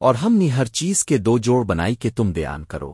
اور ہم نے ہر چیز کے دو جوڑ بنائی کہ تم دیان کرو۔